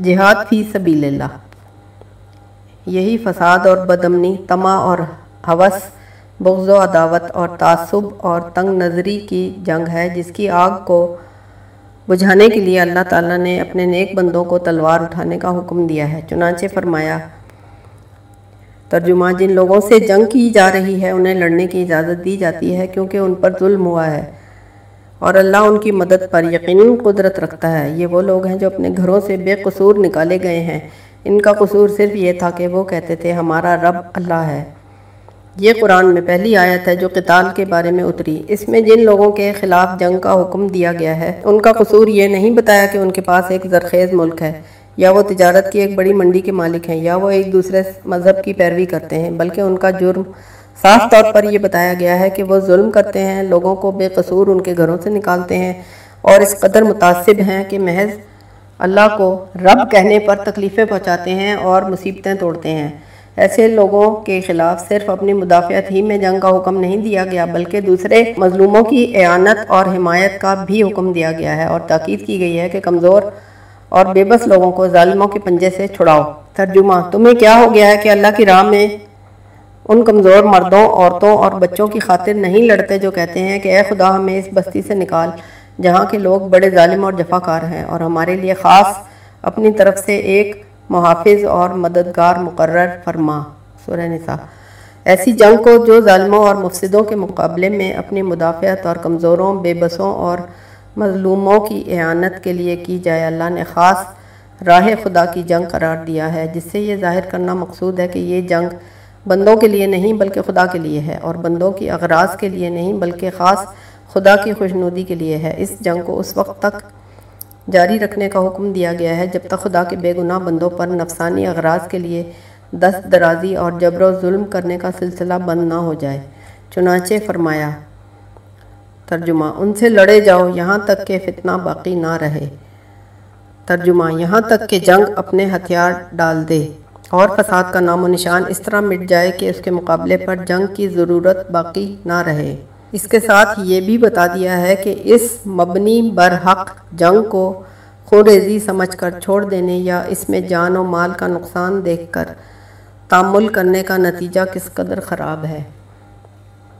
جہاد فی سبیل اللہ یہی فساد اور بدمنی تما اور حوث بغض و عداوت اور تعصب اور تنگ نظری کی جنگ ہے، جس کی آگ کو بجھانے کے لیے اللہ تعالیٰ نے اپنے نیک بندوں کو تلوار اٹھانے کا حکم دیا ہے۔ چنانچہ فرمایا، ترجمہ، جن لوگوں سے جنگ کی جا رہی ہے، انہیں لڑنے کی اجازت دی جاتی ہے کیونکہ ان پر ظلم ہوا ہے۔ اور اللہ ان کی مدد پر یقیناً قدرت رکھتا ہے۔ یہ وہ لوگ ہیں جو اپنے گھروں سے بے قصور نکالے گئے ہیں۔ ان کا قصور صرف یہ تھا کہ وہ کہتے تھے، ہمارا رب اللہ ہے۔ یہ قرآن میں پہلی آیت ہے جو قتال کے بارے میں اتری۔ اس میں جن لوگوں کے خلاف جنگ کا حکم دیا گیا ہے، ان کا قصور یہ نہیں بتایا کہ ان کے پاس ایک زرخیز ملک ہے، یا وہ تجارت کی ایک بڑی منڈی کے مالک ہیں، یا وہ ایک دوسرے مذہب کی پیروی کرتے ہیں، بلکہ ان کا جرم صاف طور پر یہ بتایا گیا ہے کہ وہ ظلم کرتے ہیں لوگوں کو بے قصور ان کے گھروں سے نکالتے ہیں اور اس قدر متاثب ہیں کہ محض اللہ کو رب کہنے پر تکلیفیں پہنچاتے ہیں اور مصیبتیں توڑتے ہیں۔ ایسے لوگوں کے خلاف صرف اپنی مدافعت ہی میں جنگ کا حکم نہیں دیا گیا بلکہ دوسرے مظلوموں کی اعانت اور حمایت کا بھی حکم دیا گیا ہے اور تاکید کی گئی ہے کہ کمزور اور بے بس لوگوں کو ظالموں کے پنجے سے چھڑاؤ۔ ترجمہ تمہیں کیا ہو گیا ہے کہ اللہ کی راہ میں ان کمزور مردوں، عورتوں اور بچوں کی خاطر نہیں لڑتے جو کہتے ہیں کہ اے خدا ہمیں اس بستی سے نکال، جہاں کے لوگ بڑے ظالم اور جفاکار ہیں اور ہمارے لیے خاص اپنی طرف سے ایک محافظ اور مددگار مقرر فرما۔ سورہ نساء۔ ایسی جنگ کو جو ظالموں اور مفسدوں کے مقابلے میں اپنی مدافعت اور کمزوروں، بے بسوں اور مظلوموں کی اعانت کے لیے کی جائے، اللہ نے خاص راہ خدا کی جنگ قرار دیا ہے۔ جس سے یہ ظاہر کرنا مقصود ہے کہ یہ جنگ بندوں کے لیے نہیں بلکہ خدا کے لیے ہے اور بندوں کی اغراض کے لیے نہیں بلکہ خاص خدا کی خوشنودی کے لیے ہے۔ اس جنگ کو اس وقت تک جاری رکھنے کا حکم دیا گیا ہے جب تک خدا کے بے گناہ بندوں پر نفسانی اغراض کے لیے دست درازی اور جبر و ظلم کرنے کا سلسلہ بند نہ ہو جائے۔ چنانچہ فرمایا، ترجمہ، ان سے لڑے جاؤ یہاں تک کہ فتنہ باقی نہ رہے۔ ترجمہ، یہاں تک کہ جنگ اپنے ہتھیار ڈال دے۔ اور فساد کا نام و نشان اس طرح مٹ جائے کہ اس کے مقابلے پر جنگ کی ضرورت باقی نہ رہے۔ اس کے ساتھ یہ بھی بتا دیا ہے کہ اس مبنی برحق جنگ کو خوریزی سمجھ کر چھوڑ دینے یا اس میں جان و مال کا نقصان دیکھ کر تعمل کرنے کا نتیجہ کس قدر خراب ہے۔